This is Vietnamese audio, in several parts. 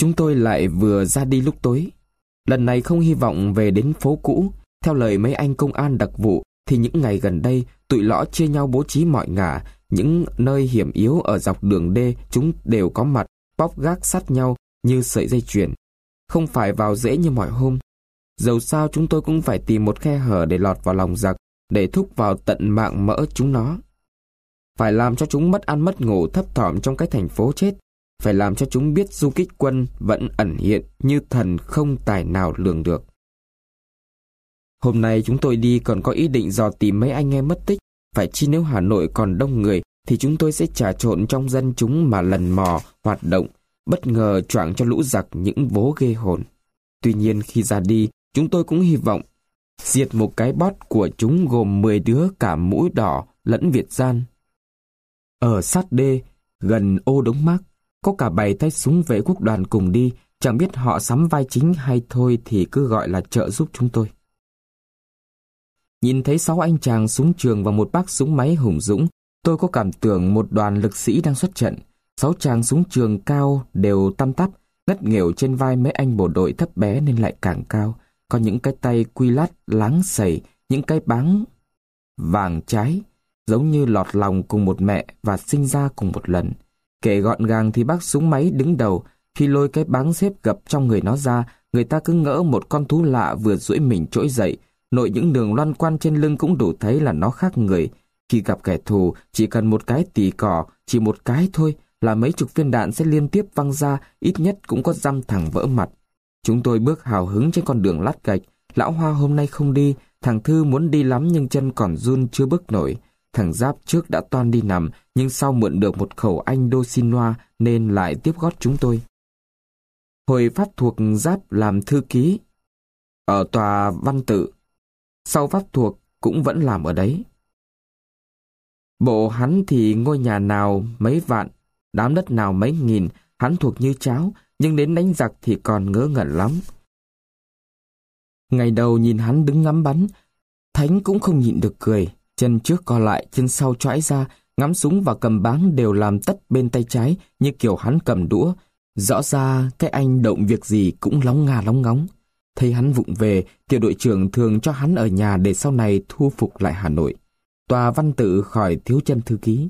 Chúng tôi lại vừa ra đi lúc tối. Lần này không hy vọng về đến phố cũ. Theo lời mấy anh công an đặc vụ, thì những ngày gần đây, tụi lõ chia nhau bố trí mọi ngả, những nơi hiểm yếu ở dọc đường đê chúng đều có mặt, bóp gác sát nhau như sợi dây chuyền. Không phải vào dễ như mọi hôm. Dầu sao chúng tôi cũng phải tìm một khe hở để lọt vào lòng giặc, để thúc vào tận mạng mỡ chúng nó. Phải làm cho chúng mất ăn mất ngủ thấp thỏm trong cái thành phố chết. Phải làm cho chúng biết du kích quân vẫn ẩn hiện như thần không tài nào lường được. Hôm nay chúng tôi đi còn có ý định dò tìm mấy anh em mất tích. Phải chi nếu Hà Nội còn đông người thì chúng tôi sẽ trà trộn trong dân chúng mà lần mò, hoạt động, bất ngờ choảng cho lũ giặc những vố ghê hồn. Tuy nhiên khi ra đi, chúng tôi cũng hy vọng diệt một cái bót của chúng gồm 10 đứa cả mũi đỏ lẫn Việt gian. Ở sát đê, gần ô đống mác, có cả bảy tay súng vệ quốc đoàn cùng đi, chẳng biết họ sắm vai chính hay thôi thì cứ gọi là trợ giúp chúng tôi. Nhìn thấy sáu anh chàng súng trường và một bác súng máy hùng dũng, tôi có cảm tưởng một đoàn lực sĩ đang xuất trận. Sáu chàng súng trường cao đều tăm tắp, ngất nghèo trên vai mấy anh bộ đội thấp bé nên lại càng cao. Có những cái tay quy lát láng sầy, những cái báng vàng trái, giống như lọt lòng cùng một mẹ và sinh ra cùng một lần. Kể gọn gàng thì bác súng máy đứng đầu, khi lôi cái báng xếp gập trong người nó ra, người ta cứ ngỡ một con thú lạ vừa duỗi mình trỗi dậy, nội những đường loan quan trên lưng cũng đủ thấy là nó khác người. Khi gặp kẻ thù, chỉ cần một cái tỉ cỏ, chỉ một cái thôi, là mấy chục viên đạn sẽ liên tiếp văng ra, ít nhất cũng có dăm thằng vỡ mặt. Chúng tôi bước hào hứng trên con đường lát gạch, lão Hoa hôm nay không đi, thằng Thư muốn đi lắm nhưng chân còn run chưa bước nổi. Thằng Giáp trước đã toan đi nằm, nhưng sau mượn được một khẩu Anh đô xin loa nên lại tiếp gót chúng tôi. Hồi pháp thuộc Giáp làm thư ký. Ở tòa văn tự, sau pháp thuộc cũng vẫn làm ở đấy. Bộ hắn thì ngôi nhà nào mấy vạn, đám đất nào mấy nghìn, hắn thuộc như cháo, nhưng đến đánh giặc thì còn ngớ ngẩn lắm. Ngày đầu nhìn hắn đứng ngắm bắn, Thánh cũng không nhịn được cười, chân trước co lại, chân sau choãi ra, ngắm súng và cầm báng đều làm tất bên tay trái như kiểu hắn cầm đũa. Rõ ra cái anh động việc gì cũng lóng ngà lóng ngóng. Thấy hắn vụng về, tiểu đội trưởng thường cho hắn ở nhà để sau này thu phục lại Hà Nội. Tòa văn tự khỏi thiếu chân thư ký.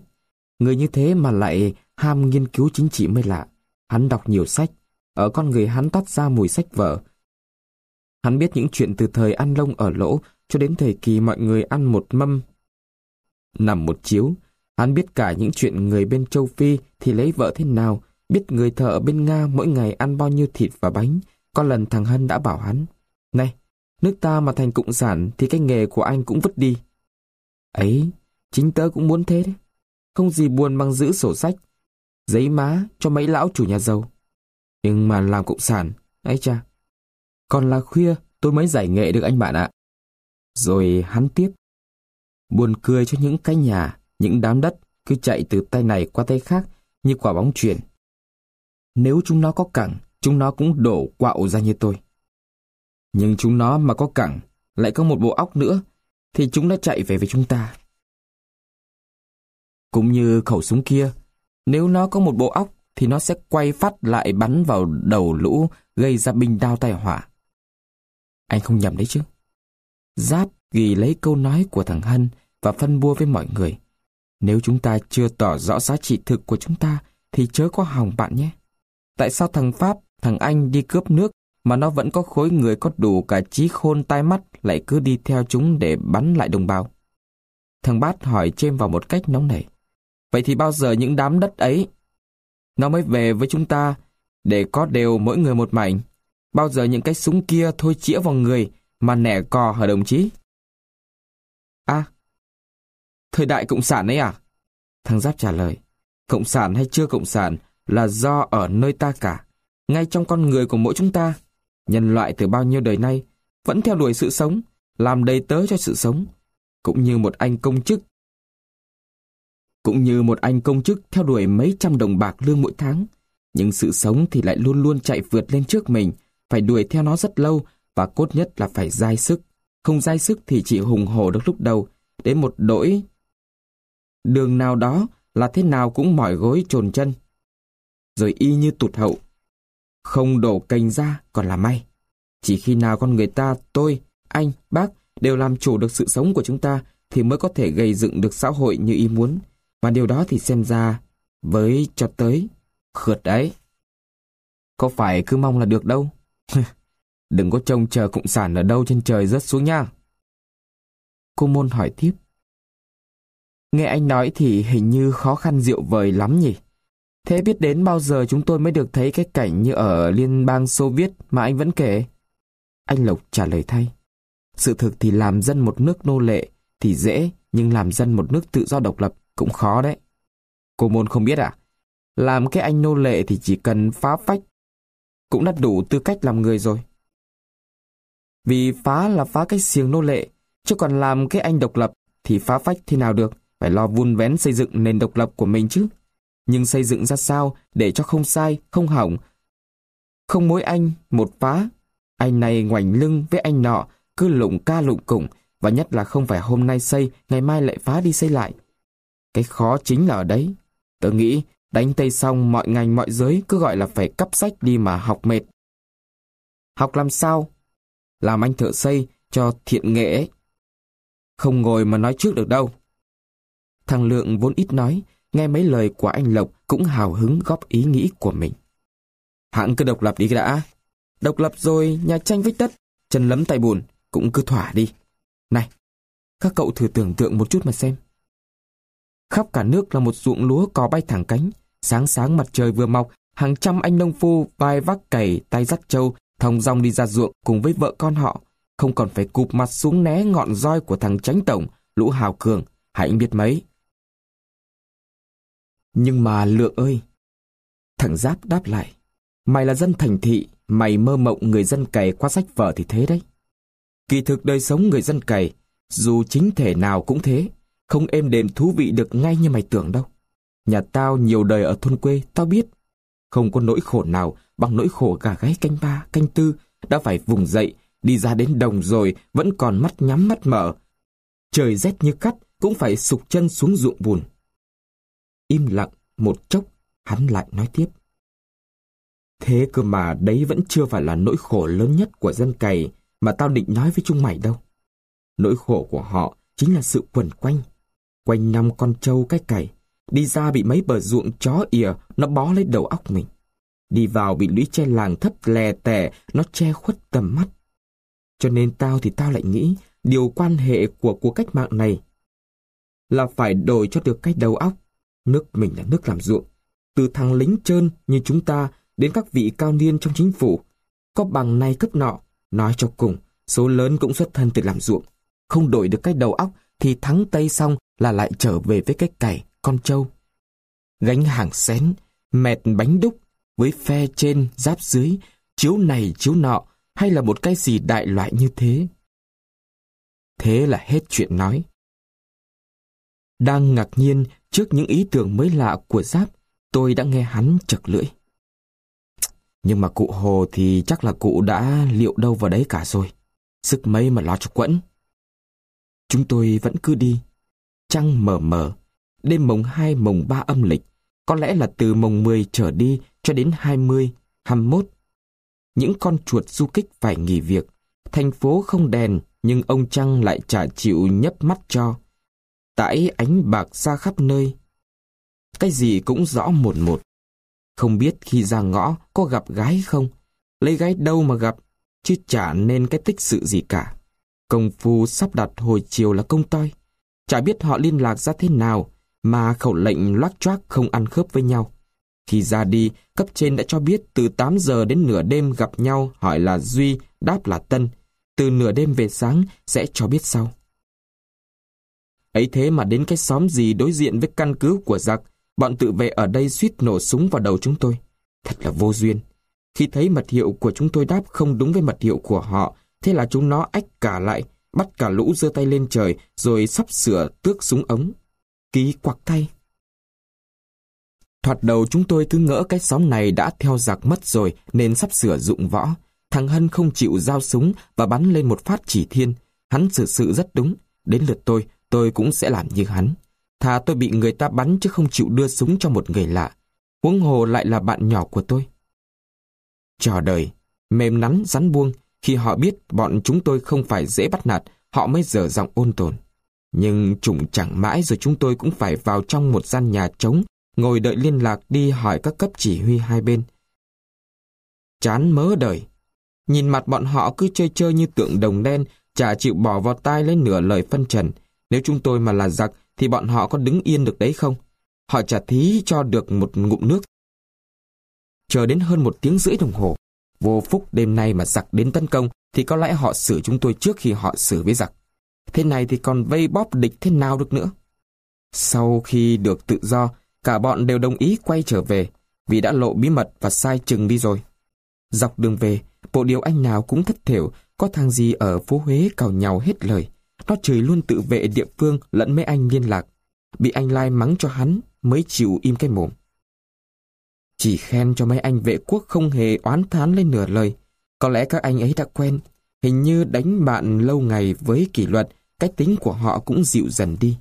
Người như thế mà lại ham nghiên cứu chính trị mới lạ. Hắn đọc nhiều sách, ở con người hắn toát ra mùi sách vở. Hắn biết những chuyện từ thời ăn lông ở lỗ cho đến thời kỳ mọi người ăn một mâm, nằm một chiếu. Hắn biết cả những chuyện người bên châu Phi thì lấy vợ thế nào, biết người thợ ở bên Nga mỗi ngày ăn bao nhiêu thịt và bánh, có lần thằng Hân đã bảo hắn, Này, nước ta mà thành cộng sản thì cái nghề của anh cũng vứt đi. Ấy, chính tớ cũng muốn thế đấy. Không gì buồn bằng giữ sổ sách, giấy má cho mấy lão chủ nhà giàu. Nhưng mà làm cộng sản, ấy cha. Còn là khuya, tôi mới giải nghệ được anh bạn ạ. Rồi hắn tiếp. Buồn cười cho những cái nhà, những đám đất cứ chạy từ tay này qua tay khác như quả bóng chuyển. Nếu chúng nó có cẳng, chúng nó cũng đổ quạo ra như tôi. Nhưng chúng nó mà có cẳng, lại có một bộ óc nữa, thì chúng đã chạy về với chúng ta. Cũng như khẩu súng kia, nếu nó có một bộ óc, thì nó sẽ quay phát lại bắn vào đầu lũ, gây ra binh đao tai họa. Anh không nhầm đấy chứ. Giáp ghi lấy câu nói của thằng Hân và phân bua với mọi người. Nếu chúng ta chưa tỏ rõ giá trị thực của chúng ta, thì chớ có hỏng bạn nhé. Tại sao thằng Pháp, thằng Anh đi cướp nước mà nó vẫn có khối người có đủ cả trí khôn tai mắt lại cứ đi theo chúng để bắn lại đồng bào? Thằng Bát hỏi chêm vào một cách nóng nảy. Vậy thì bao giờ những đám đất ấy nó mới về với chúng ta để có đều mỗi người một mảnh? Bao giờ những cái súng kia thôi chĩa vào người mà nẻ cò hả đồng chí? À, thời đại cộng sản ấy à? Thằng Giáp trả lời, cộng sản hay chưa cộng sản là do ở nơi ta cả, ngay trong con người của mỗi chúng ta. Nhân loại từ bao nhiêu đời nay vẫn theo đuổi sự sống, làm đầy tớ cho sự sống, cũng như một anh công chức. Cũng như một anh công chức theo đuổi mấy trăm đồng bạc lương mỗi tháng, nhưng sự sống thì lại luôn luôn chạy vượt lên trước mình, phải đuổi theo nó rất lâu và cốt nhất là phải dai sức. Không dai sức thì chỉ hùng hổ được lúc đầu, đến một đổi đường nào đó là thế nào cũng mỏi gối trồn chân. Rồi y như tụt hậu. Không đổ cành ra còn là may. Chỉ khi nào con người ta, tôi, anh, bác đều làm chủ được sự sống của chúng ta thì mới có thể gây dựng được xã hội như ý muốn. Và điều đó thì xem ra với cho tới khượt đấy. Có phải cứ mong là được đâu. Đừng có trông chờ cộng sản ở đâu trên trời rớt xuống nha. Cô môn hỏi tiếp. Nghe anh nói thì hình như khó khăn diệu vời lắm nhỉ? Thế biết đến bao giờ chúng tôi mới được thấy cái cảnh như ở Liên bang Xô Viết mà anh vẫn kể? Anh Lộc trả lời thay. Sự thực thì làm dân một nước nô lệ thì dễ, nhưng làm dân một nước tự do độc lập cũng khó đấy. Cô môn không biết à? Làm cái anh nô lệ thì chỉ cần phá phách cũng đã đủ tư cách làm người rồi. Vì phá là phá cái xiềng nô lệ, chứ còn làm cái anh độc lập thì phá phách thế nào được, phải lo vun vén xây dựng nền độc lập của mình chứ. Nhưng xây dựng ra sao để cho không sai, không hỏng. Không mỗi anh, một phá. Anh này ngoảnh lưng với anh nọ, cứ lụng ca lụng củng, và nhất là không phải hôm nay xây, ngày mai lại phá đi xây lại. Cái khó chính là ở đấy. Tớ nghĩ đánh tây xong mọi ngành mọi giới cứ gọi là phải cắp sách đi mà học mệt. Học làm sao? Làm anh thợ xây cho thiện nghệ ấy. Không ngồi mà nói trước được đâu. Thằng Lượng vốn ít nói, nghe mấy lời của anh Lộc cũng hào hứng góp ý nghĩ của mình. Hãng cứ độc lập đi đã. Độc lập rồi, nhà tranh vách đất, chân lấm tay bùn, cũng cứ thỏa đi. Này, các cậu thử tưởng tượng một chút mà xem. Khắp cả nước là một ruộng lúa cò bay thẳng cánh. Sáng sáng mặt trời vừa mọc, hàng trăm anh nông phu vai vác cày, tay dắt trâu, thong dong đi ra ruộng cùng với vợ con họ. Không còn phải cụp mặt xuống né ngọn roi của thằng tránh tổng, lũ hào cường, hãy biết mấy. Nhưng mà lượng ơi! Thằng Giáp đáp lại. Mày là dân thành thị, mày mơ mộng người dân cày qua sách vở thì thế đấy. Kỳ thực đời sống người dân cày, dù chính thể nào cũng thế, không êm đềm thú vị được ngay như mày tưởng đâu. Nhà tao nhiều đời ở thôn quê, tao biết. Không có nỗi khổ nào bằng nỗi khổ gà gáy canh ba, canh tư, đã phải vùng dậy, đi ra đến đồng rồi, vẫn còn mắt nhắm mắt mở. Trời rét như cắt, cũng phải sụp chân xuống ruộng bùn. Im lặng, một chốc, hắn lại nói tiếp. Thế cơ mà đấy vẫn chưa phải là nỗi khổ lớn nhất của dân cày mà tao định nói với chúng mày đâu. Nỗi khổ của họ chính là sự quẩn quanh. Quanh năm con trâu cái cày, đi ra bị mấy bờ ruộng chó ỉa, nó bó lấy đầu óc mình. Đi vào bị lũy che làng thấp lè tè, nó che khuất tầm mắt. Cho nên tao thì tao lại nghĩ, điều quan hệ của cuộc cách mạng này là phải đổi cho được cái đầu óc. Nước mình là nước làm ruộng. Từ thằng lính trơn như chúng ta đến các vị cao niên trong chính phủ. Có bằng này cấp nọ, nói cho cùng, số lớn cũng xuất thân từ làm ruộng. Không đổi được cái đầu óc thì thắng Tây xong là lại trở về với cái cày, con trâu. Gánh hàng xén, mẹt bánh đúc, với phe trên, giáp dưới, chiếu này chiếu nọ, hay là một cái gì đại loại như thế. Thế là hết chuyện nói. Đang ngạc nhiên trước những ý tưởng mới lạ của Giáp, tôi đã nghe hắn chật lưỡi. Nhưng mà cụ Hồ thì chắc là cụ đã liệu đâu vào đấy cả rồi. Sức mấy mà lo cho quẫn. Chúng tôi vẫn cứ đi. Trăng mờ mờ. Đêm mồng 2 mồng 3 âm lịch. Có lẽ là từ mồng 10 trở đi cho đến 20, 21. Những con chuột du kích phải nghỉ việc. Thành phố không đèn, nhưng ông Trăng lại trả chịu nhấp mắt cho. Tải ánh bạc ra khắp nơi. Cái gì cũng rõ một một. Không biết khi ra ngõ có gặp gái không? Lấy gái đâu mà gặp, chứ chả nên cái tích sự gì cả. Công phu sắp đặt hồi chiều là công toi. Chả biết họ liên lạc ra thế nào, mà khẩu lệnh loát choác không ăn khớp với nhau. Khi ra đi, cấp trên đã cho biết từ 8 giờ đến nửa đêm gặp nhau hỏi là Duy, đáp là Tân. Từ nửa đêm về sáng sẽ cho biết sau. Ấy thế mà đến cái xóm gì đối diện với căn cứ của giặc, bọn tự vệ ở đây suýt nổ súng vào đầu chúng tôi. Thật là vô duyên. Khi thấy mật hiệu của chúng tôi đáp không đúng với mật hiệu của họ, thế là chúng nó ách cả lại, bắt cả lũ giơ tay lên trời rồi sắp sửa tước súng ống. Ký quặc tay. Thoạt đầu chúng tôi cứ ngỡ cái xóm này đã theo giặc mất rồi nên sắp sửa dụng võ. Thằng Hân không chịu giao súng và bắn lên một phát chỉ thiên. Hắn xử sự rất đúng. Đến lượt tôi, tôi cũng sẽ làm như hắn. Thà tôi bị người ta bắn chứ không chịu đưa súng cho một người lạ. Huống hồ lại là bạn nhỏ của tôi. chờ đời, mềm nắn rắn buông, khi họ biết bọn chúng tôi không phải dễ bắt nạt, họ mới dở giọng ôn tồn. Nhưng trùng chẳng mãi rồi chúng tôi cũng phải vào trong một gian nhà trống, ngồi đợi liên lạc đi hỏi các cấp chỉ huy hai bên. Chán mớ đời. Nhìn mặt bọn họ cứ chơi chơi như tượng đồng đen, chả chịu bỏ vào tai lấy nửa lời phân trần. Nếu chúng tôi mà là giặc, thì bọn họ có đứng yên được đấy không? Họ chả thí cho được một ngụm nước. Chờ đến hơn một tiếng rưỡi đồng hồ, vô phúc đêm nay mà giặc đến tấn công, thì có lẽ họ xử chúng tôi trước khi họ xử với giặc. Thế này thì còn vây bóp địch thế nào được nữa? Sau khi được tự do, cả bọn đều đồng ý quay trở về, vì đã lộ bí mật và sai chừng đi rồi. Dọc đường về, bộ điều anh nào cũng thất thiểu, có thằng gì ở phố Huế cào nhau hết lời. Nó chửi luôn tự vệ địa phương lẫn mấy anh liên lạc. Bị anh Lai mắng cho hắn mới chịu im cái mồm. Chỉ khen cho mấy anh vệ quốc không hề oán thán lên nửa lời. Có lẽ các anh ấy đã quen. Hình như đánh bạn lâu ngày với kỷ luật, cách tính của họ cũng dịu dần đi.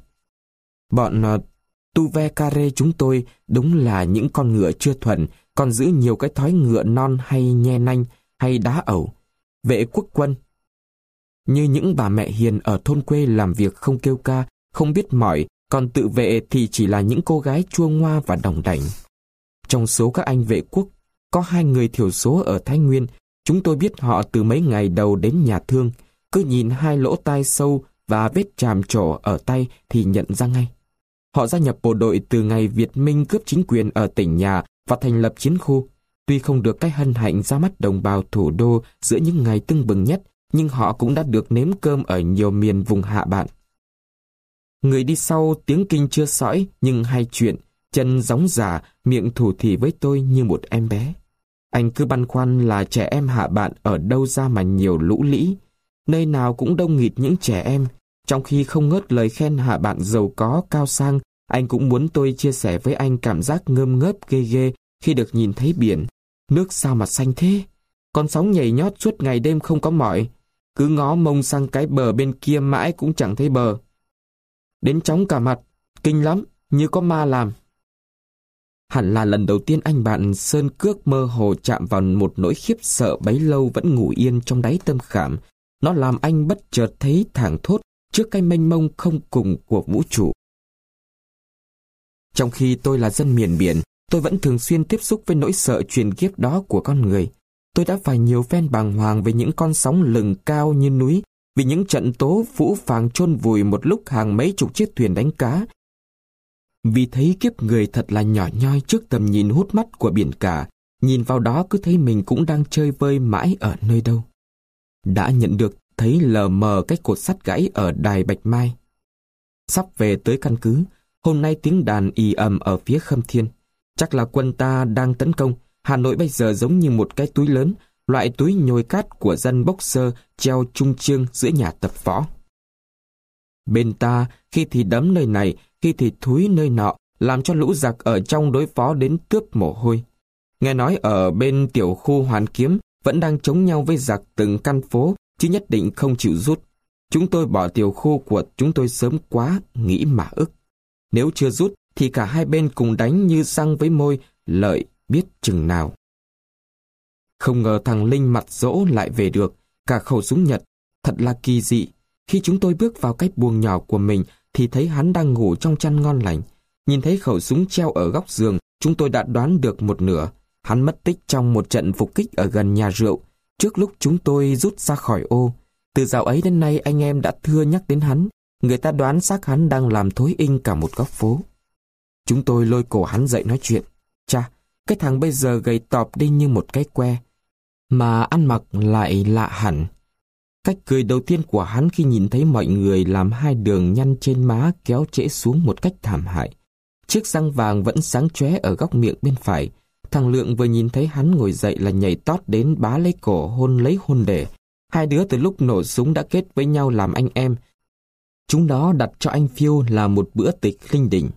Bọn ờ, Tuve tu ve care chúng tôi đúng là những con ngựa chưa thuần, còn giữ nhiều cái thói ngựa non hay nhe nanh hay đá ẩu. Vệ quốc quân Như những bà mẹ hiền ở thôn quê làm việc không kêu ca, không biết mỏi, còn tự vệ thì chỉ là những cô gái chua ngoa và đồng đảnh. Trong số các anh vệ quốc, có hai người thiểu số ở Thái Nguyên, chúng tôi biết họ từ mấy ngày đầu đến nhà thương, cứ nhìn hai lỗ tai sâu và vết chàm trổ ở tay thì nhận ra ngay. Họ gia nhập bộ đội từ ngày Việt Minh cướp chính quyền ở tỉnh nhà và thành lập chiến khu. Tuy không được cái hân hạnh ra mắt đồng bào thủ đô giữa những ngày tưng bừng nhất, nhưng họ cũng đã được nếm cơm ở nhiều miền vùng hạ bạn. Người đi sau tiếng kinh chưa sõi nhưng hay chuyện, chân gióng giả, miệng thủ thỉ với tôi như một em bé. Anh cứ băn khoăn là trẻ em hạ bạn ở đâu ra mà nhiều lũ lĩ. Nơi nào cũng đông nghịt những trẻ em, trong khi không ngớt lời khen hạ bạn giàu có, cao sang, anh cũng muốn tôi chia sẻ với anh cảm giác ngơm ngớp ghê ghê khi được nhìn thấy biển. Nước sao mà xanh thế? Con sóng nhảy nhót suốt ngày đêm không có mỏi. Cứ ngó mông sang cái bờ bên kia mãi cũng chẳng thấy bờ. Đến chóng cả mặt, kinh lắm, như có ma làm. Hẳn là lần đầu tiên anh bạn Sơn Cước mơ hồ chạm vào một nỗi khiếp sợ bấy lâu vẫn ngủ yên trong đáy tâm khảm. Nó làm anh bất chợt thấy thảng thốt trước cái mênh mông không cùng của vũ trụ. Trong khi tôi là dân miền biển, tôi vẫn thường xuyên tiếp xúc với nỗi sợ truyền kiếp đó của con người. Tôi đã phải nhiều phen bàng hoàng về những con sóng lừng cao như núi, vì những trận tố vũ phàng chôn vùi một lúc hàng mấy chục chiếc thuyền đánh cá. Vì thấy kiếp người thật là nhỏ nhoi trước tầm nhìn hút mắt của biển cả, nhìn vào đó cứ thấy mình cũng đang chơi vơi mãi ở nơi đâu. Đã nhận được thấy lờ mờ cái cột sắt gãy ở đài Bạch Mai. Sắp về tới căn cứ, hôm nay tiếng đàn ì ầm ở phía Khâm Thiên. Chắc là quân ta đang tấn công, Hà Nội bây giờ giống như một cái túi lớn, loại túi nhồi cát của dân boxer treo trung trương giữa nhà tập võ. Bên ta, khi thì đấm nơi này, khi thì thúi nơi nọ, làm cho lũ giặc ở trong đối phó đến tướp mồ hôi. Nghe nói ở bên tiểu khu Hoàn Kiếm vẫn đang chống nhau với giặc từng căn phố chứ nhất định không chịu rút. Chúng tôi bỏ tiểu khô của chúng tôi sớm quá, nghĩ mà ức. Nếu chưa rút, thì cả hai bên cùng đánh như răng với môi, lợi biết chừng nào. Không ngờ thằng Linh mặt dỗ lại về được, cả khẩu súng Nhật. Thật là kỳ dị. Khi chúng tôi bước vào cái buồng nhỏ của mình, thì thấy hắn đang ngủ trong chăn ngon lành. Nhìn thấy khẩu súng treo ở góc giường, chúng tôi đã đoán được một nửa. Hắn mất tích trong một trận phục kích ở gần nhà rượu, Trước lúc chúng tôi rút ra khỏi ô, từ dạo ấy đến nay anh em đã thưa nhắc đến hắn, người ta đoán xác hắn đang làm thối inh cả một góc phố. Chúng tôi lôi cổ hắn dậy nói chuyện. Cha, cái thằng bây giờ gầy tọp đi như một cái que, mà ăn mặc lại lạ hẳn. Cách cười đầu tiên của hắn khi nhìn thấy mọi người làm hai đường nhăn trên má kéo trễ xuống một cách thảm hại. Chiếc răng vàng vẫn sáng chóe ở góc miệng bên phải, Thằng Lượng vừa nhìn thấy hắn ngồi dậy là nhảy tót đến bá lấy cổ hôn lấy hôn để. Hai đứa từ lúc nổ súng đã kết với nhau làm anh em. Chúng đó đặt cho anh Phiêu là một bữa tịch linh đình.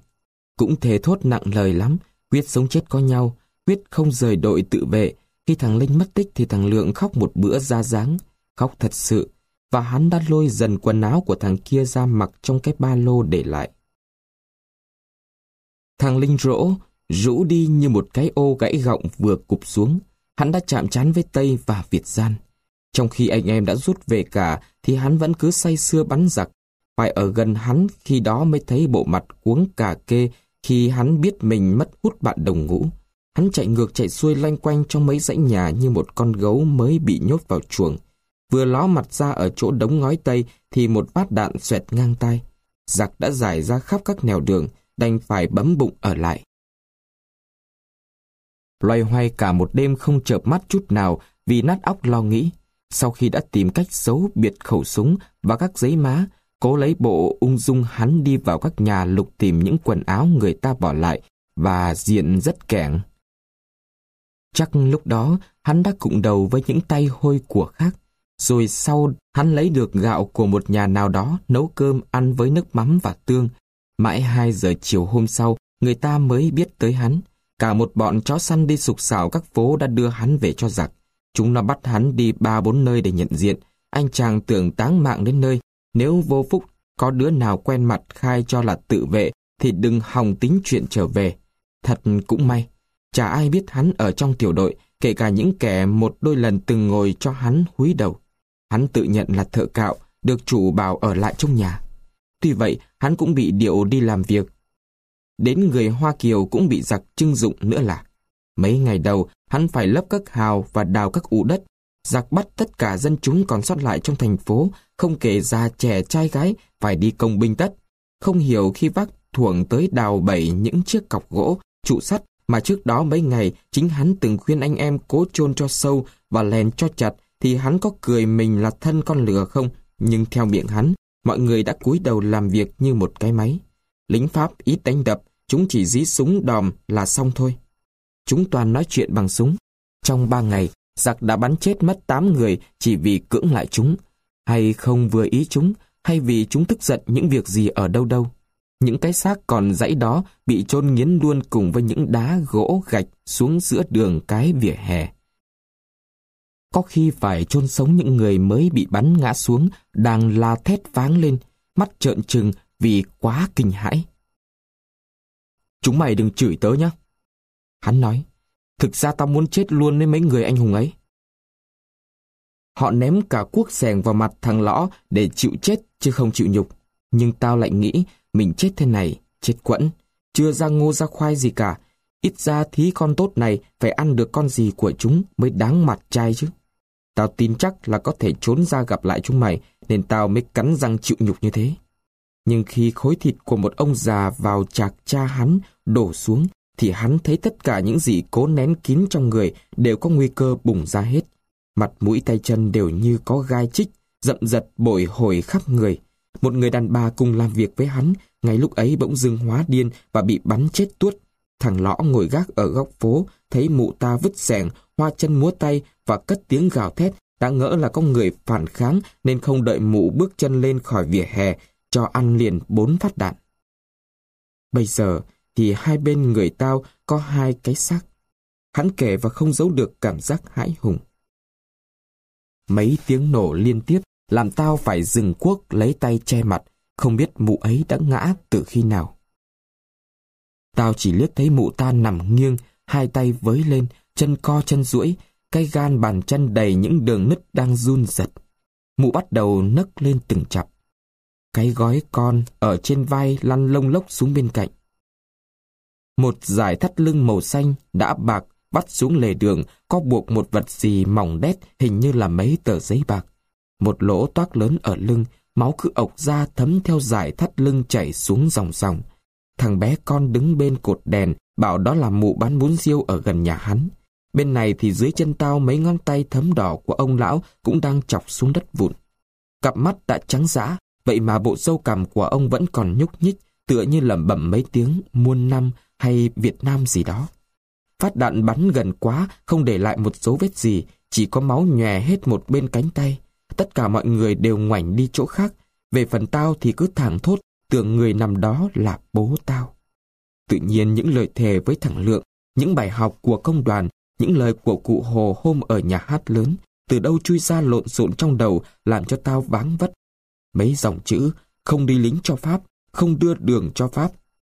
Cũng thề thốt nặng lời lắm, quyết sống chết có nhau, quyết không rời đội tự vệ. Khi thằng Linh mất tích thì thằng Lượng khóc một bữa ra dáng, khóc thật sự. Và hắn đã lôi dần quần áo của thằng kia ra mặc trong cái ba lô để lại. Thằng Linh rỗ, rũ đi như một cái ô gãy gọng vừa cụp xuống. hắn đã chạm chán với Tây và Việt Gian. Trong khi anh em đã rút về cả, thì hắn vẫn cứ say sưa bắn giặc. Phải ở gần hắn khi đó mới thấy bộ mặt cuống cả kê khi hắn biết mình mất hút bạn đồng ngũ. Hắn chạy ngược chạy xuôi lanh quanh trong mấy dãy nhà như một con gấu mới bị nhốt vào chuồng. Vừa ló mặt ra ở chỗ đống ngói tây thì một phát đạn xoẹt ngang tay. Giặc đã giải ra khắp các nẻo đường, đành phải bấm bụng ở lại. Loay hoay cả một đêm không chợp mắt chút nào vì nát óc lo nghĩ. Sau khi đã tìm cách giấu biệt khẩu súng và các giấy má, cố lấy bộ ung dung hắn đi vào các nhà lục tìm những quần áo người ta bỏ lại và diện rất kẻng. Chắc lúc đó hắn đã cụng đầu với những tay hôi của khác. Rồi sau hắn lấy được gạo của một nhà nào đó nấu cơm ăn với nước mắm và tương. Mãi 2 giờ chiều hôm sau, người ta mới biết tới hắn. Cả một bọn chó săn đi sục sạo các phố đã đưa hắn về cho giặc. Chúng nó bắt hắn đi ba bốn nơi để nhận diện. Anh chàng tưởng táng mạng đến nơi. Nếu vô phúc có đứa nào quen mặt khai cho là tự vệ thì đừng hòng tính chuyện trở về. Thật cũng may. Chả ai biết hắn ở trong tiểu đội, kể cả những kẻ một đôi lần từng ngồi cho hắn húi đầu. Hắn tự nhận là thợ cạo, được chủ bảo ở lại trong nhà. Tuy vậy, hắn cũng bị điệu đi làm việc. Đến người Hoa Kiều cũng bị giặc trưng dụng nữa là. Mấy ngày đầu, hắn phải lấp các hào và đào các ụ đất. Giặc bắt tất cả dân chúng còn sót lại trong thành phố, không kể già trẻ trai gái, phải đi công binh tất. Không hiểu khi vác thuồng tới đào bẩy những chiếc cọc gỗ, trụ sắt mà trước đó mấy ngày chính hắn từng khuyên anh em cố chôn cho sâu và lèn cho chặt thì hắn có cười mình là thân con lừa không? Nhưng theo miệng hắn, mọi người đã cúi đầu làm việc như một cái máy. Lính Pháp ít đánh đập, chúng chỉ dí súng đòm là xong thôi. Chúng toàn nói chuyện bằng súng. Trong ba ngày, giặc đã bắn chết mất tám người chỉ vì cưỡng lại chúng. Hay không vừa ý chúng, hay vì chúng tức giận những việc gì ở đâu đâu. Những cái xác còn dãy đó bị chôn nghiến luôn cùng với những đá gỗ gạch xuống giữa đường cái vỉa hè. Có khi phải chôn sống những người mới bị bắn ngã xuống, đang la thét váng lên, mắt trợn trừng vì quá kinh hãi. Chúng mày đừng chửi tớ nhé. Hắn nói, thực ra tao muốn chết luôn với mấy người anh hùng ấy. Họ ném cả cuốc sèn vào mặt thằng lõ để chịu chết chứ không chịu nhục. Nhưng tao lại nghĩ mình chết thế này, chết quẫn, chưa ra ngô ra khoai gì cả. Ít ra thí con tốt này phải ăn được con gì của chúng mới đáng mặt trai chứ. Tao tin chắc là có thể trốn ra gặp lại chúng mày, nên tao mới cắn răng chịu nhục như thế. Nhưng khi khối thịt của một ông già vào chạc cha hắn đổ xuống, thì hắn thấy tất cả những gì cố nén kín trong người đều có nguy cơ bùng ra hết. Mặt mũi tay chân đều như có gai chích, dậm giật bồi hồi khắp người. Một người đàn bà cùng làm việc với hắn, ngay lúc ấy bỗng dưng hóa điên và bị bắn chết tuốt. Thằng lõ ngồi gác ở góc phố, thấy mụ ta vứt sẻng, hoa chân múa tay và cất tiếng gào thét, đã ngỡ là có người phản kháng nên không đợi mụ bước chân lên khỏi vỉa hè, cho ăn liền bốn phát đạn. Bây giờ thì hai bên người tao có hai cái xác. Hắn kể và không giấu được cảm giác hãi hùng. Mấy tiếng nổ liên tiếp làm tao phải dừng cuốc lấy tay che mặt, không biết mụ ấy đã ngã từ khi nào. Tao chỉ liếc thấy mụ ta nằm nghiêng, hai tay với lên, chân co chân duỗi, cái gan bàn chân đầy những đường nứt đang run giật. Mụ bắt đầu nấc lên từng chập. Cái gói con ở trên vai lăn lông lốc xuống bên cạnh. Một dải thắt lưng màu xanh đã bạc bắt xuống lề đường có buộc một vật gì mỏng đét hình như là mấy tờ giấy bạc. Một lỗ toác lớn ở lưng, máu cứ ộc ra thấm theo dải thắt lưng chảy xuống dòng dòng. Thằng bé con đứng bên cột đèn, bảo đó là mụ bán bún riêu ở gần nhà hắn. Bên này thì dưới chân tao mấy ngón tay thấm đỏ của ông lão cũng đang chọc xuống đất vụn. Cặp mắt đã trắng dã, vậy mà bộ sâu cằm của ông vẫn còn nhúc nhích, tựa như lẩm bẩm mấy tiếng muôn năm hay Việt Nam gì đó. Phát đạn bắn gần quá, không để lại một dấu vết gì, chỉ có máu nhòe hết một bên cánh tay. Tất cả mọi người đều ngoảnh đi chỗ khác. Về phần tao thì cứ thẳng thốt, tưởng người nằm đó là bố tao. Tự nhiên những lời thề với thẳng Lượng, những bài học của công đoàn, những lời của cụ Hồ hôm ở nhà hát lớn, từ đâu chui ra lộn xộn trong đầu làm cho tao váng vất. Mấy dòng chữ, không đi lính cho Pháp, không đưa đường cho Pháp.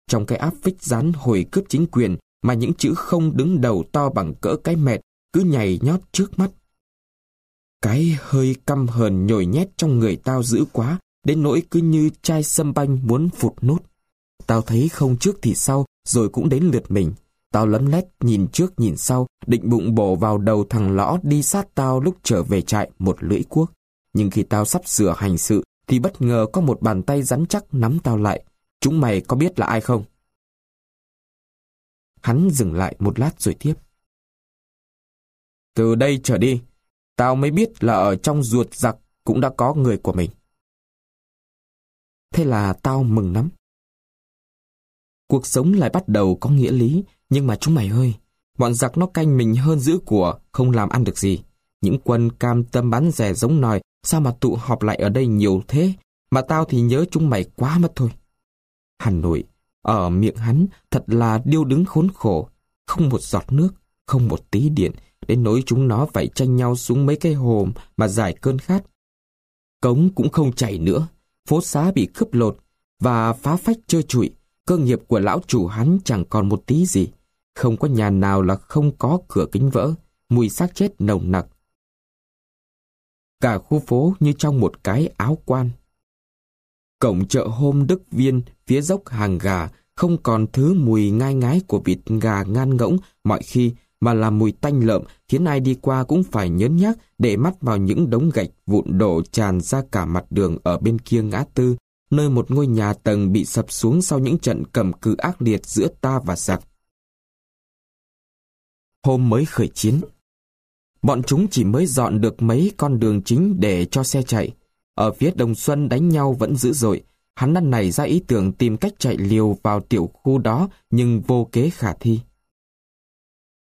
Trong cái áp phích rán hồi cướp chính quyền mà những chữ không đứng đầu to bằng cỡ cái mệt cứ nhảy nhót trước mắt. Cái hơi căm hờn nhồi nhét trong người tao dữ quá, đến nỗi cứ như chai sâm banh muốn phụt nút. Tao thấy không trước thì sau, rồi cũng đến lượt mình. Tao lấm lét nhìn trước nhìn sau, định bụng bổ vào đầu thằng lõ đi sát tao lúc trở về trại một lưỡi cuốc. Nhưng khi tao sắp sửa hành sự, thì bất ngờ có một bàn tay rắn chắc nắm tao lại. Chúng mày có biết là ai không? Hắn dừng lại một lát rồi tiếp. Từ đây trở đi, tao mới biết là ở trong ruột giặc cũng đã có người của mình. Thế là tao mừng lắm. Cuộc sống lại bắt đầu có nghĩa lý, nhưng mà chúng mày ơi, bọn giặc nó canh mình hơn giữ của, không làm ăn được gì. Những quân cam tâm bán rẻ giống nòi, sao mà tụ họp lại ở đây nhiều thế, mà tao thì nhớ chúng mày quá mất thôi. Hà Nội, ở miệng hắn thật là điêu đứng khốn khổ, không một giọt nước, không một tí điện, đến nỗi chúng nó phải tranh nhau xuống mấy cây hồ mà giải cơn khát. Cống cũng không chảy nữa, phố xá bị cướp lột và phá phách trơ trụi, cơ nghiệp của lão chủ hắn chẳng còn một tí gì. Không có nhà nào là không có cửa kính vỡ, mùi xác chết nồng nặc. Cả khu phố như trong một cái áo quan. Cổng chợ hôm Đức Viên, phía dốc hàng gà, không còn thứ mùi ngai ngái của vịt gà ngan ngỗng mọi khi, mà là mùi tanh lợm khiến ai đi qua cũng phải nhớn nhác để mắt vào những đống gạch vụn đổ tràn ra cả mặt đường ở bên kia ngã tư, nơi một ngôi nhà tầng bị sập xuống sau những trận cầm cự ác liệt giữa ta và giặc. Hôm mới khởi chiến, bọn chúng chỉ mới dọn được mấy con đường chính để cho xe chạy. Ở phía Đồng Xuân đánh nhau vẫn dữ dội, hắn năn này ra ý tưởng tìm cách chạy liều vào tiểu khu đó nhưng vô kế khả thi.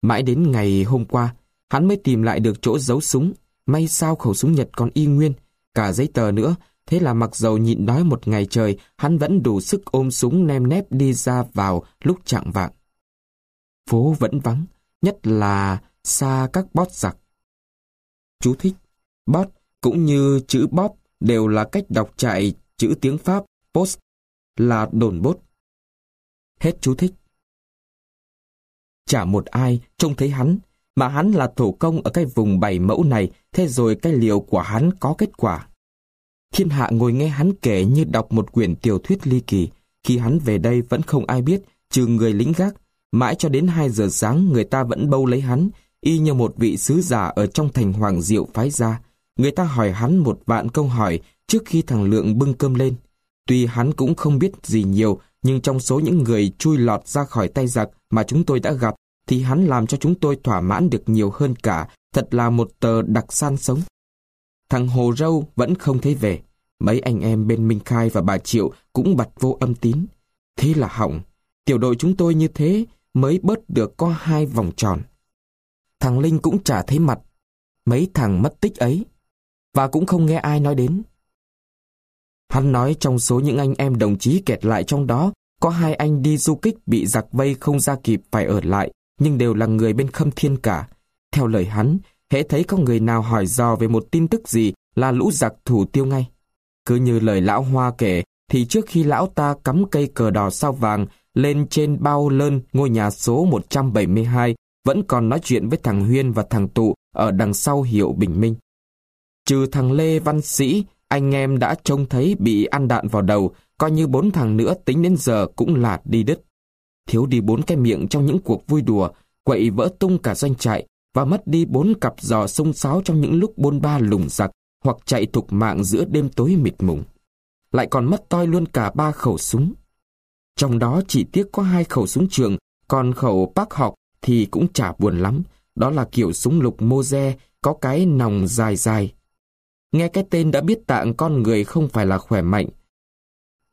Mãi đến ngày hôm qua, hắn mới tìm lại được chỗ giấu súng, may sao khẩu súng Nhật còn y nguyên, cả giấy tờ nữa, thế là mặc dầu nhịn đói một ngày trời, hắn vẫn đủ sức ôm súng nem nép đi ra vào lúc chạng vạng. Phố vẫn vắng, nhất là xa các bót giặc. Chú thích, bót cũng như chữ bóp đều là cách đọc chạy chữ tiếng Pháp post là đồn bốt. Hết chú thích. Chả một ai trông thấy hắn, mà hắn là thủ công ở cái vùng bảy mẫu này, thế rồi cái liệu của hắn có kết quả. Thiên hạ ngồi nghe hắn kể như đọc một quyển tiểu thuyết ly kỳ, khi hắn về đây vẫn không ai biết, trừ người lính gác. Mãi cho đến 2 giờ sáng người ta vẫn bâu lấy hắn, y như một vị sứ giả ở trong thành hoàng diệu phái ra. Người ta hỏi hắn một vạn câu hỏi trước khi thằng Lượng bưng cơm lên. Tuy hắn cũng không biết gì nhiều, nhưng trong số những người chui lọt ra khỏi tay giặc mà chúng tôi đã gặp, thì hắn làm cho chúng tôi thỏa mãn được nhiều hơn cả, thật là một tờ đặc san sống. Thằng Hồ Râu vẫn không thấy về, mấy anh em bên Minh Khai và bà Triệu cũng bật vô âm tín. Thế là hỏng, tiểu đội chúng tôi như thế mới bớt được có hai vòng tròn. Thằng Linh cũng chả thấy mặt, mấy thằng mất tích ấy, và cũng không nghe ai nói đến. Hắn nói trong số những anh em đồng chí kẹt lại trong đó, có hai anh đi du kích bị giặc vây không ra kịp phải ở lại, nhưng đều là người bên khâm thiên cả. Theo lời hắn, hễ thấy có người nào hỏi dò về một tin tức gì là lũ giặc thủ tiêu ngay. Cứ như lời lão Hoa kể, thì trước khi lão ta cắm cây cờ đỏ sao vàng lên trên bao lơn ngôi nhà số 172, vẫn còn nói chuyện với thằng Huyên và thằng Tụ ở đằng sau hiệu Bình Minh. Trừ thằng Lê Văn Sĩ, anh em đã trông thấy bị ăn đạn vào đầu, coi như bốn thằng nữa tính đến giờ cũng là đi đứt. Thiếu đi bốn cái miệng trong những cuộc vui đùa, quậy vỡ tung cả doanh trại và mất đi bốn cặp giò sông sáo trong những lúc bôn ba lùng giặc hoặc chạy thục mạng giữa đêm tối mịt mùng. Lại còn mất toi luôn cả ba khẩu súng. Trong đó chỉ tiếc có hai khẩu súng trường, còn khẩu bác học thì cũng chả buồn lắm. Đó là kiểu súng lục Moze có cái nòng dài dài, Nghe cái tên đã biết tạng con người không phải là khỏe mạnh.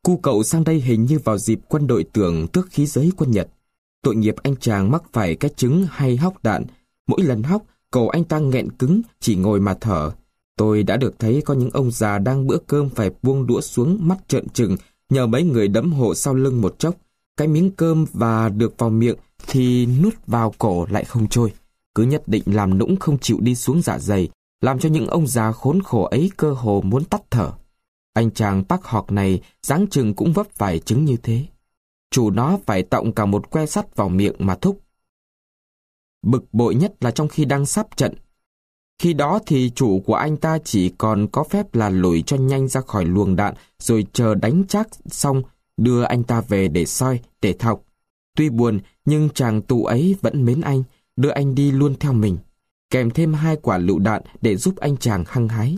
Cu cậu sang đây hình như vào dịp quân đội tưởng tước khí giới quân Nhật. Tội nghiệp anh chàng mắc phải cái chứng hay hóc đạn. Mỗi lần hóc, cổ anh ta nghẹn cứng, chỉ ngồi mà thở. Tôi đã được thấy có những ông già đang bữa cơm phải buông đũa xuống mắt trợn trừng, nhờ mấy người đấm hộ sau lưng một chốc. Cái miếng cơm và được vào miệng thì nuốt vào cổ lại không trôi. Cứ nhất định làm nũng không chịu đi xuống dạ dày, làm cho những ông già khốn khổ ấy cơ hồ muốn tắt thở. Anh chàng bác học này dáng chừng cũng vấp phải chứng như thế. Chủ nó phải tọng cả một que sắt vào miệng mà thúc. bực bội nhất là trong khi đang sắp trận. Khi đó thì chủ của anh ta chỉ còn có phép là lùi cho nhanh ra khỏi luồng đạn rồi chờ đánh chắc xong đưa anh ta về để soi, để thọc. Tuy buồn nhưng chàng tù ấy vẫn mến anh, đưa anh đi luôn theo mình, kèm thêm hai quả lựu đạn để giúp anh chàng hăng hái.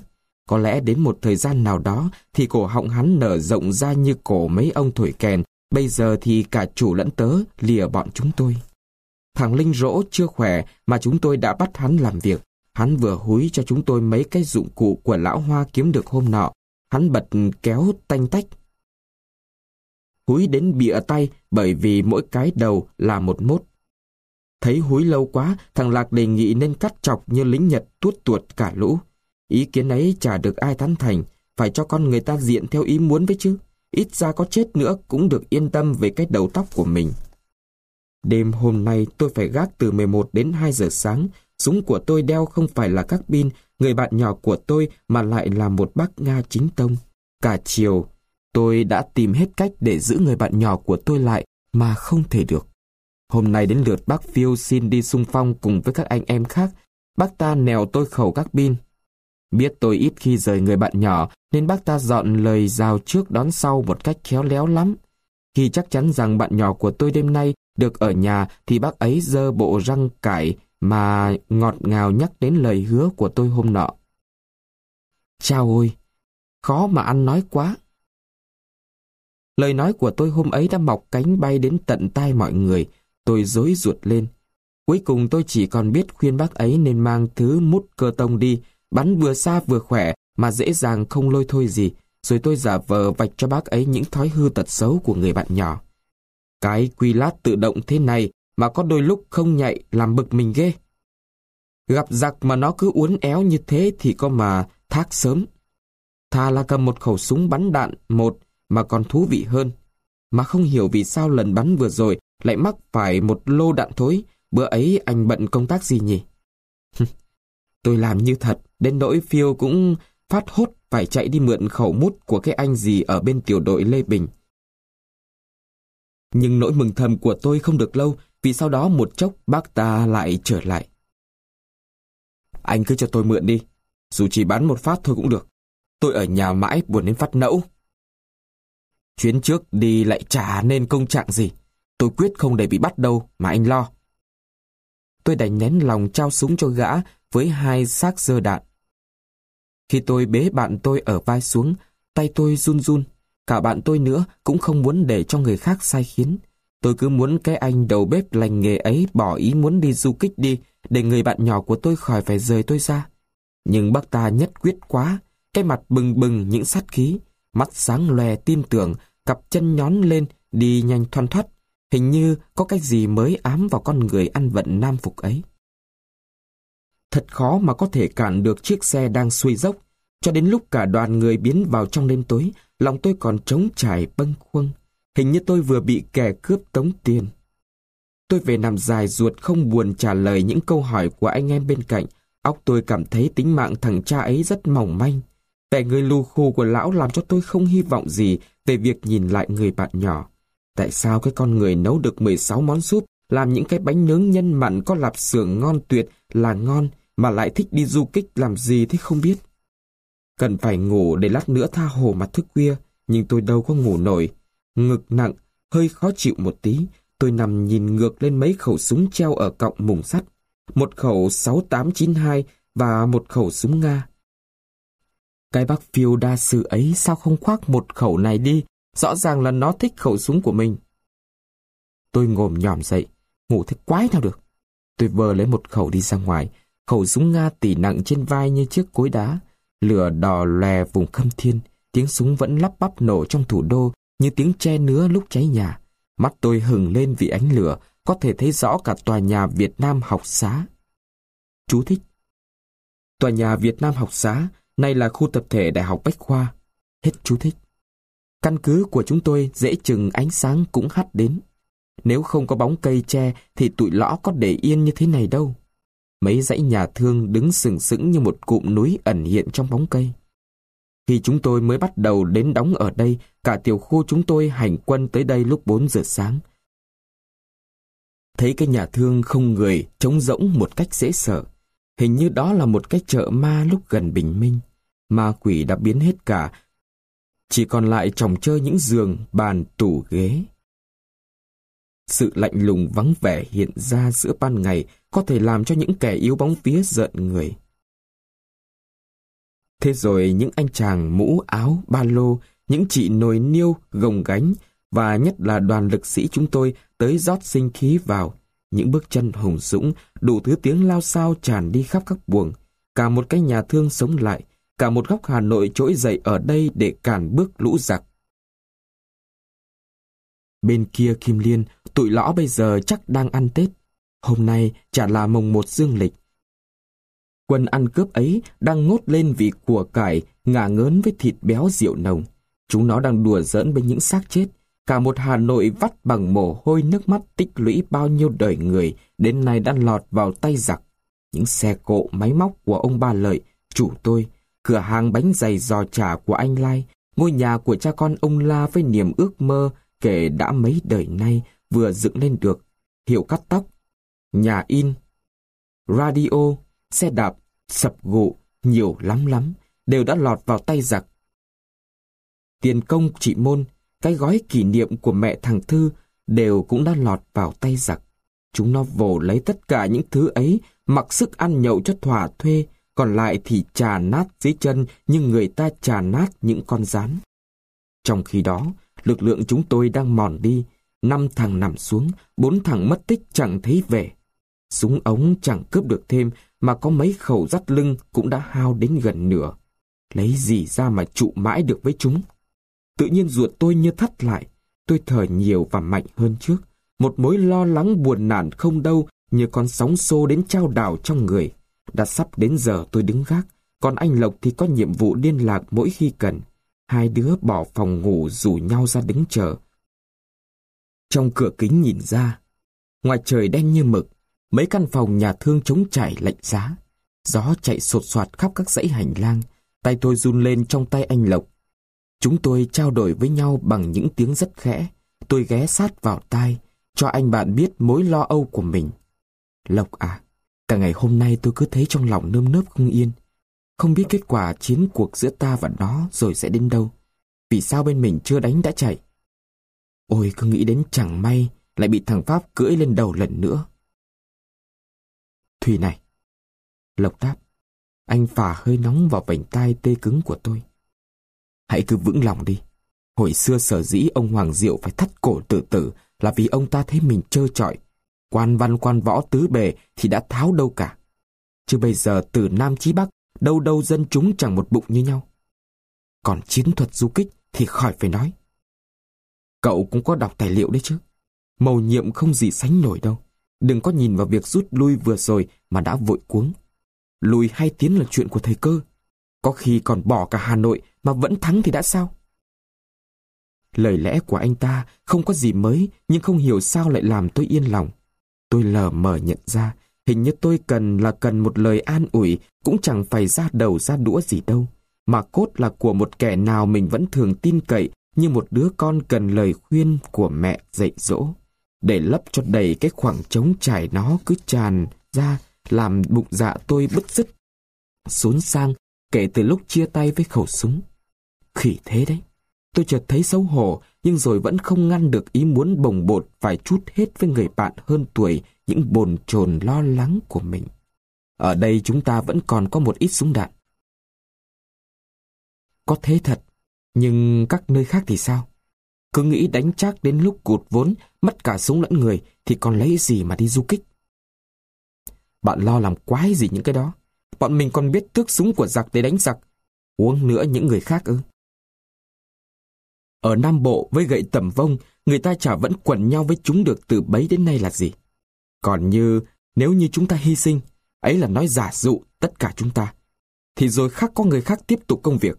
Có lẽ đến một thời gian nào đó thì cổ họng hắn nở rộng ra như cổ mấy ông thổi kèn, bây giờ thì cả chủ lẫn tớ lìa bọn chúng tôi. Thằng Linh rỗ chưa khỏe mà chúng tôi đã bắt hắn làm việc. Hắn vừa húi cho chúng tôi mấy cái dụng cụ của lão hoa kiếm được hôm nọ. Hắn bật kéo tanh tách. Húi đến bịa tay bởi vì mỗi cái đầu là một mốt. Thấy húi lâu quá, thằng Lạc đề nghị nên cắt chọc như lính Nhật tuốt tuột cả lũ. Ý kiến ấy chả được ai tán thành, phải cho con người ta diện theo ý muốn với chứ. Ít ra có chết nữa cũng được yên tâm về cái đầu tóc của mình. Đêm hôm nay tôi phải gác từ 11 đến 2 giờ sáng. Súng của tôi đeo không phải là các pin, người bạn nhỏ của tôi mà lại là một bác Nga chính tông. Cả chiều, tôi đã tìm hết cách để giữ người bạn nhỏ của tôi lại mà không thể được. Hôm nay đến lượt bác Phiêu xin đi xung phong cùng với các anh em khác. Bác ta nèo tôi khẩu các pin. Biết tôi ít khi rời người bạn nhỏ nên bác ta dọn lời rào trước đón sau một cách khéo léo lắm. Khi chắc chắn rằng bạn nhỏ của tôi đêm nay được ở nhà thì bác ấy dơ bộ răng cải mà ngọt ngào nhắc đến lời hứa của tôi hôm nọ. Chao ôi, khó mà ăn nói quá. Lời nói của tôi hôm ấy đã mọc cánh bay đến tận tai mọi người, tôi dối ruột lên. Cuối cùng tôi chỉ còn biết khuyên bác ấy nên mang thứ mút cơ tông đi, bắn vừa xa vừa khỏe mà dễ dàng không lôi thôi gì, rồi tôi giả vờ vạch cho bác ấy những thói hư tật xấu của người bạn nhỏ. Cái quy lát tự động thế này mà có đôi lúc không nhạy làm bực mình ghê. Gặp giặc mà nó cứ uốn éo như thế thì có mà thác sớm. Thà là cầm một khẩu súng bắn đạn một mà còn thú vị hơn. Mà không hiểu vì sao lần bắn vừa rồi lại mắc phải một lô đạn thối. Bữa ấy anh bận công tác gì nhỉ? Tôi làm như thật, đến nỗi phiêu cũng phát hốt phải chạy đi mượn khẩu mút của cái anh gì ở bên tiểu đội Lê Bình. Nhưng nỗi mừng thầm của tôi không được lâu vì sau đó một chốc bác ta lại trở lại. Anh cứ cho tôi mượn đi, dù chỉ bán một phát thôi cũng được. Tôi ở nhà mãi buồn đến phát nẫu. Chuyến trước đi lại chả nên công trạng gì. Tôi quyết không để bị bắt đâu mà anh lo. Tôi đành nén lòng trao súng cho gã với hai xác dơ đạn. Khi tôi bế bạn tôi ở vai xuống, tay tôi run run. Cả bạn tôi nữa cũng không muốn để cho người khác sai khiến. Tôi cứ muốn cái anh đầu bếp lành nghề ấy bỏ ý muốn đi du kích đi để người bạn nhỏ của tôi khỏi phải rời tôi ra. Nhưng bác ta nhất quyết quá, cái mặt bừng bừng những sát khí, mắt sáng lòe tin tưởng, cặp chân nhón lên, đi nhanh thoăn thoắt. Hình như có cái gì mới ám vào con người ăn vận nam phục ấy. Thật khó mà có thể cản được chiếc xe đang xuôi dốc. Cho đến lúc cả đoàn người biến vào trong đêm tối, lòng tôi còn trống trải bâng khuâng. Hình như tôi vừa bị kẻ cướp tống tiền. Tôi về nằm dài ruột không buồn trả lời những câu hỏi của anh em bên cạnh. Óc tôi cảm thấy tính mạng thằng cha ấy rất mỏng manh. Vẻ người lù khù của lão làm cho tôi không hy vọng gì về việc nhìn lại người bạn nhỏ. Tại sao cái con người nấu được 16 món súp, làm những cái bánh nướng nhân mặn có lạp xưởng ngon tuyệt là ngon, mà lại thích đi du kích làm gì thế không biết. Cần phải ngủ để lát nữa tha hồ mà thức khuya, nhưng tôi đâu có ngủ nổi. Ngực nặng, hơi khó chịu một tí, tôi nằm nhìn ngược lên mấy khẩu súng treo ở cọng mùng sắt. Một khẩu 6892 và một khẩu súng Nga. Cái bác phiêu đa sư ấy sao không khoác một khẩu này đi, rõ ràng là nó thích khẩu súng của mình. Tôi ngồm nhòm dậy, ngủ thế quái nào được. Tôi vờ lấy một khẩu đi ra ngoài, khẩu súng Nga tỉ nặng trên vai như chiếc cối đá. Lửa đỏ lè vùng khâm thiên, tiếng súng vẫn lắp bắp nổ trong thủ đô như tiếng tre nứa lúc cháy nhà. Mắt tôi hừng lên vì ánh lửa, có thể thấy rõ cả tòa nhà Việt Nam học xá. Chú thích Tòa nhà Việt Nam học xá, nay là khu tập thể Đại học Bách Khoa. Hết chú thích. Căn cứ của chúng tôi dễ chừng ánh sáng cũng hắt đến. Nếu không có bóng cây tre thì tụi lõ có để yên như thế này đâu. Mấy dãy nhà thương đứng sừng sững như một cụm núi ẩn hiện trong bóng cây. Khi chúng tôi mới bắt đầu đến đóng ở đây, cả tiểu khu chúng tôi hành quân tới đây lúc 4 giờ sáng. Thấy cái nhà thương không người, trống rỗng một cách dễ sợ. Hình như đó là một cái chợ ma lúc gần bình minh. Ma quỷ đã biến hết cả. Chỉ còn lại trồng chơi những giường, bàn, tủ, ghế. Sự lạnh lùng vắng vẻ hiện ra giữa ban ngày có thể làm cho những kẻ yếu bóng vía giận người. Thế rồi những anh chàng mũ áo, ba lô, những chị nồi niêu, gồng gánh và nhất là đoàn lực sĩ chúng tôi tới rót sinh khí vào. Những bước chân hùng dũng, đủ thứ tiếng lao sao tràn đi khắp các buồng. Cả một cái nhà thương sống lại, cả một góc Hà Nội trỗi dậy ở đây để cản bước lũ giặc. Bên kia Kim Liên, tụi lõ bây giờ chắc đang ăn Tết. Hôm nay chả là mồng một dương lịch. Quân ăn cướp ấy đang ngốt lên vì của cải, ngả ngớn với thịt béo rượu nồng. Chúng nó đang đùa giỡn với những xác chết. Cả một Hà Nội vắt bằng mồ hôi nước mắt tích lũy bao nhiêu đời người đến nay đã lọt vào tay giặc. Những xe cộ máy móc của ông Ba Lợi, chủ tôi, cửa hàng bánh dày giò chả của anh Lai, ngôi nhà của cha con ông La với niềm ước mơ kể đã mấy đời nay vừa dựng lên được, hiệu cắt tóc, nhà in, radio, xe đạp, sập gụ, nhiều lắm lắm, đều đã lọt vào tay giặc. Tiền công chị Môn, cái gói kỷ niệm của mẹ thằng Thư đều cũng đã lọt vào tay giặc. Chúng nó vồ lấy tất cả những thứ ấy, mặc sức ăn nhậu cho thỏa thuê, còn lại thì trà nát dưới chân như người ta trà nát những con rán. Trong khi đó, lực lượng chúng tôi đang mòn đi, năm thằng nằm xuống, bốn thằng mất tích chẳng thấy về. Súng ống chẳng cướp được thêm, mà có mấy khẩu dắt lưng cũng đã hao đến gần nửa. Lấy gì ra mà trụ mãi được với chúng? Tự nhiên ruột tôi như thắt lại, tôi thở nhiều và mạnh hơn trước. Một mối lo lắng buồn nản không đâu như con sóng xô đến trao đảo trong người. Đã sắp đến giờ tôi đứng gác, còn anh Lộc thì có nhiệm vụ liên lạc mỗi khi cần. Hai đứa bỏ phòng ngủ rủ nhau ra đứng chờ. Trong cửa kính nhìn ra, ngoài trời đen như mực, mấy căn phòng nhà thương trống trải lạnh giá. Gió chạy sột soạt khắp các dãy hành lang, tay tôi run lên trong tay anh Lộc. Chúng tôi trao đổi với nhau bằng những tiếng rất khẽ. Tôi ghé sát vào tai, cho anh bạn biết mối lo âu của mình. Lộc à, cả ngày hôm nay tôi cứ thấy trong lòng nơm nớp không yên. Không biết kết quả chiến cuộc giữa ta và nó rồi sẽ đến đâu. Vì sao bên mình chưa đánh đã chạy? Ôi cứ nghĩ đến chẳng may lại bị thằng Pháp cưỡi lên đầu lần nữa. Thùy này. Lộc đáp. Anh phả hơi nóng vào vành tai tê cứng của tôi. Hãy cứ vững lòng đi. Hồi xưa sở dĩ ông Hoàng Diệu phải thắt cổ tự tử là vì ông ta thấy mình trơ trọi. Quan văn quan võ tứ bề thì đã tháo đâu cả. Chứ bây giờ từ Nam chí Bắc, đâu đâu dân chúng chẳng một bụng như nhau. Còn chiến thuật du kích thì khỏi phải nói. Cậu cũng có đọc tài liệu đấy chứ. Mầu nhiệm không gì sánh nổi đâu. Đừng có nhìn vào việc rút lui vừa rồi mà đã vội cuống. Lùi hay tiến là chuyện của thầy cơ. Có khi còn bỏ cả Hà Nội mà vẫn thắng thì đã sao? Lời lẽ của anh ta không có gì mới, nhưng không hiểu sao lại làm tôi yên lòng. Tôi lờ mờ nhận ra, hình như tôi cần là cần một lời an ủi, cũng chẳng phải ra đầu ra đũa gì đâu. Mà cốt là của một kẻ nào mình vẫn thường tin cậy, như một đứa con cần lời khuyên của mẹ dạy dỗ. Để lấp cho đầy cái khoảng trống trải nó cứ tràn ra, làm bụng dạ tôi bứt rứt. Xốn sang kể từ lúc chia tay với khẩu súng. Khỉ thế đấy. Tôi chợt thấy xấu hổ, nhưng rồi vẫn không ngăn được ý muốn bồng bột phải chút hết với người bạn hơn tuổi những bồn chồn lo lắng của mình. Ở đây chúng ta vẫn còn có một ít súng đạn. Có thế thật, nhưng các nơi khác thì sao? Cứ nghĩ đánh chắc đến lúc cụt vốn, mất cả súng lẫn người thì còn lấy gì mà đi du kích. Bạn lo làm quái gì những cái đó? Bọn mình còn biết tước súng của giặc để đánh giặc. Uống nữa những người khác ư? Ở Nam Bộ với gậy tầm vông, người ta chả vẫn quẩn nhau với chúng được từ bấy đến nay là gì. Còn như nếu như chúng ta hy sinh, ấy là nói giả dụ tất cả chúng ta. Thì rồi khác có người khác tiếp tục công việc.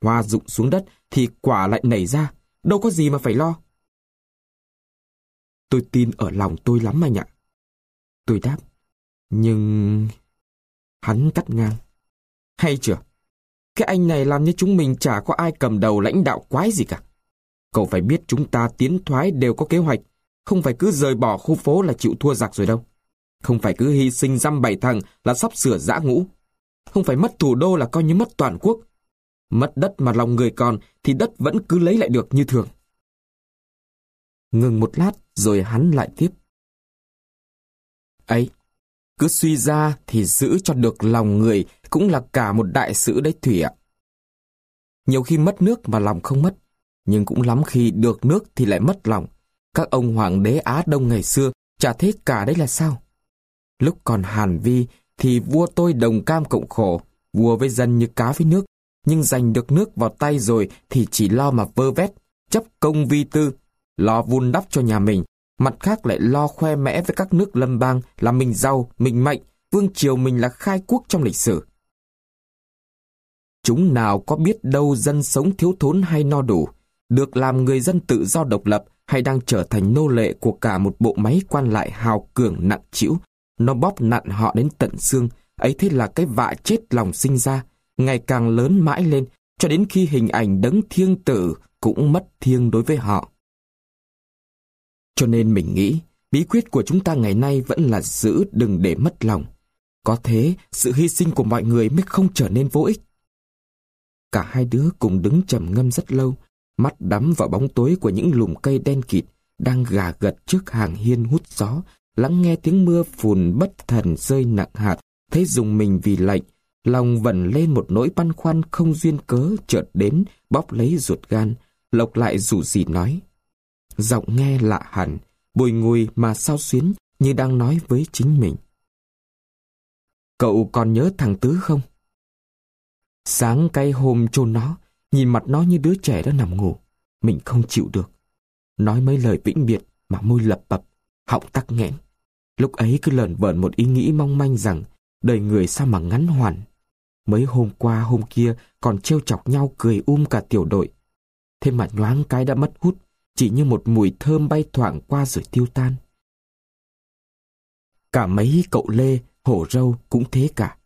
Hoa rụng xuống đất thì quả lại nảy ra, đâu có gì mà phải lo. Tôi tin ở lòng tôi lắm anh ạ. Tôi đáp, nhưng... Hắn cắt ngang. Hay chưa? Cái anh này làm như chúng mình chả có ai cầm đầu lãnh đạo quái gì cả. Cậu phải biết chúng ta tiến thoái đều có kế hoạch. không phải cứ rời bỏ khu phố là chịu thua giặc rồi đâu. Không phải cứ hy sinh dăm bảy thằng là sắp sửa dã ngũ. Không phải mất thủ đô là coi như mất toàn quốc. Mất đất mà lòng người còn thì đất vẫn cứ lấy lại được như thường. Ngừng một lát rồi hắn lại tiếp. Ấy, cứ suy ra thì giữ cho được lòng người cũng là cả một đại sự đấy Thủy ạ. Nhiều khi mất nước mà lòng không mất, nhưng cũng lắm khi được nước thì lại mất lòng. Các ông hoàng đế Á Đông ngày xưa chả thế cả đấy là sao? Lúc còn Hàn Vi thì vua tôi đồng cam cộng khổ, vua với dân như cá với nước, nhưng giành được nước vào tay rồi thì chỉ lo mà vơ vét, chấp công vi tư, lo vun đắp cho nhà mình, mặt khác lại lo khoe mẽ với các nước lâm bang là mình giàu, mình mạnh, vương triều mình là khai quốc trong lịch sử. Chúng nào có biết đâu dân sống thiếu thốn hay no đủ, được làm người dân tự do độc lập hay đang trở thành nô lệ của cả một bộ máy quan lại hào cường nặng chịu, nó bóp nặn họ đến tận xương, ấy thế là cái vạ chết lòng sinh ra, ngày càng lớn mãi lên, cho đến khi hình ảnh đấng thiêng tử cũng mất thiêng đối với họ. Cho nên mình nghĩ, bí quyết của chúng ta ngày nay vẫn là giữ đừng để mất lòng. Có thế, sự hy sinh của mọi người mới không trở nên vô ích. Cả hai đứa cùng đứng trầm ngâm rất lâu, mắt đắm vào bóng tối của những lùm cây đen kịt đang gà gật trước hàng hiên hút gió, lắng nghe tiếng mưa phùn bất thần rơi nặng hạt, thấy dùng mình vì lạnh, lòng vẩn lên một nỗi băn khoăn không duyên cớ chợt đến, bóp lấy ruột gan, Lộc lại rủ gì nói. Giọng nghe lạ hẳn, bùi ngùi mà sao xuyến như đang nói với chính mình. Cậu còn nhớ thằng Tứ không? Sáng cái hôm chôn nó, nhìn mặt nó như đứa trẻ đã nằm ngủ. Mình không chịu được. Nói mấy lời vĩnh biệt mà môi lập bập, họng tắc nghẽn. Lúc ấy cứ lờn vờn một ý nghĩ mong manh rằng đời người sao mà ngắn hoàn. Mấy hôm qua hôm kia còn trêu chọc nhau cười um cả tiểu đội. Thế mà nhoáng cái đã mất hút, chỉ như một mùi thơm bay thoảng qua rồi tiêu tan. Cả mấy cậu Lê, hổ râu cũng thế cả.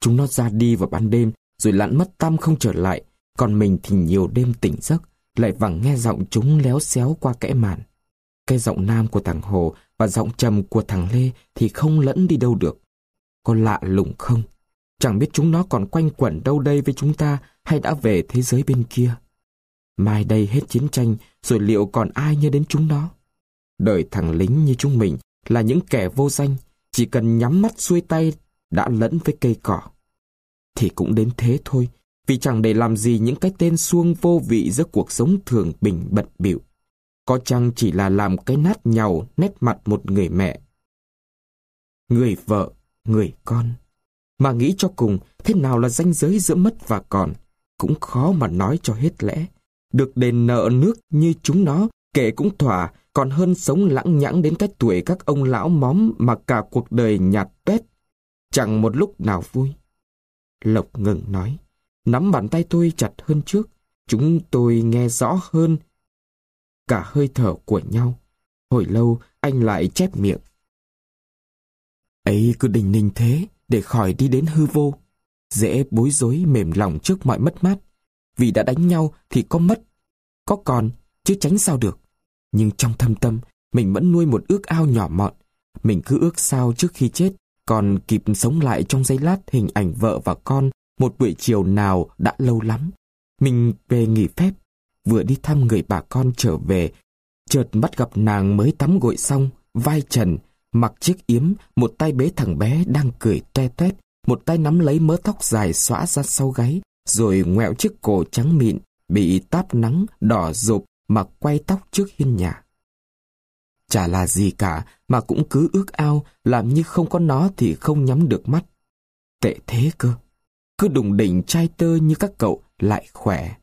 Chúng nó ra đi vào ban đêm rồi lặn mất tâm không trở lại, còn mình thì nhiều đêm tỉnh giấc, lại vẳng nghe giọng chúng léo xéo qua kẽ màn. Cái giọng nam của thằng Hồ và giọng trầm của thằng Lê thì không lẫn đi đâu được. Có lạ lùng không? Chẳng biết chúng nó còn quanh quẩn đâu đây với chúng ta hay đã về thế giới bên kia. Mai đây hết chiến tranh rồi liệu còn ai nhớ đến chúng nó? Đời thằng lính như chúng mình là những kẻ vô danh, chỉ cần nhắm mắt xuôi tay đã lẫn với cây cỏ. Thì cũng đến thế thôi, vì chẳng để làm gì những cái tên xuông vô vị giữa cuộc sống thường bình bận bịu có chăng chỉ là làm cái nát nhàu nét mặt một người mẹ. Người vợ, người con. Mà nghĩ cho cùng, thế nào là ranh giới giữa mất và còn, cũng khó mà nói cho hết lẽ. Được đền nợ nước như chúng nó, kể cũng thỏa, còn hơn sống lãng nhãng đến cái tuổi các ông lão móm mà cả cuộc đời nhạt bét. Chẳng một lúc nào vui. Lộc ngừng nói, nắm bàn tay tôi chặt hơn trước. Chúng tôi nghe rõ hơn cả hơi thở của nhau. Hồi lâu anh lại chép miệng. Ấy cứ đình ninh thế để khỏi đi đến hư vô. Dễ bối rối mềm lòng trước mọi mất mát. Vì đã đánh nhau thì có mất, có còn, chứ tránh sao được. Nhưng trong thâm tâm, mình vẫn nuôi một ước ao nhỏ mọn. Mình cứ ước sao trước khi chết, còn kịp sống lại trong giây lát hình ảnh vợ và con một buổi chiều nào đã lâu lắm. Mình về nghỉ phép, vừa đi thăm người bà con trở về, chợt bắt gặp nàng mới tắm gội xong, vai trần, mặc chiếc yếm, một tay bế thằng bé đang cười toe toét, một tay nắm lấy mớ tóc dài xõa ra sau gáy, rồi ngoẹo chiếc cổ trắng mịn, bị táp nắng, đỏ rộp mà quay tóc trước hiên nhà. Chả là gì cả, mà cũng cứ ước ao, làm như không có nó thì không nhắm được mắt. Tệ thế cơ. Cứ đùng đỉnh trai tơ như các cậu lại khỏe.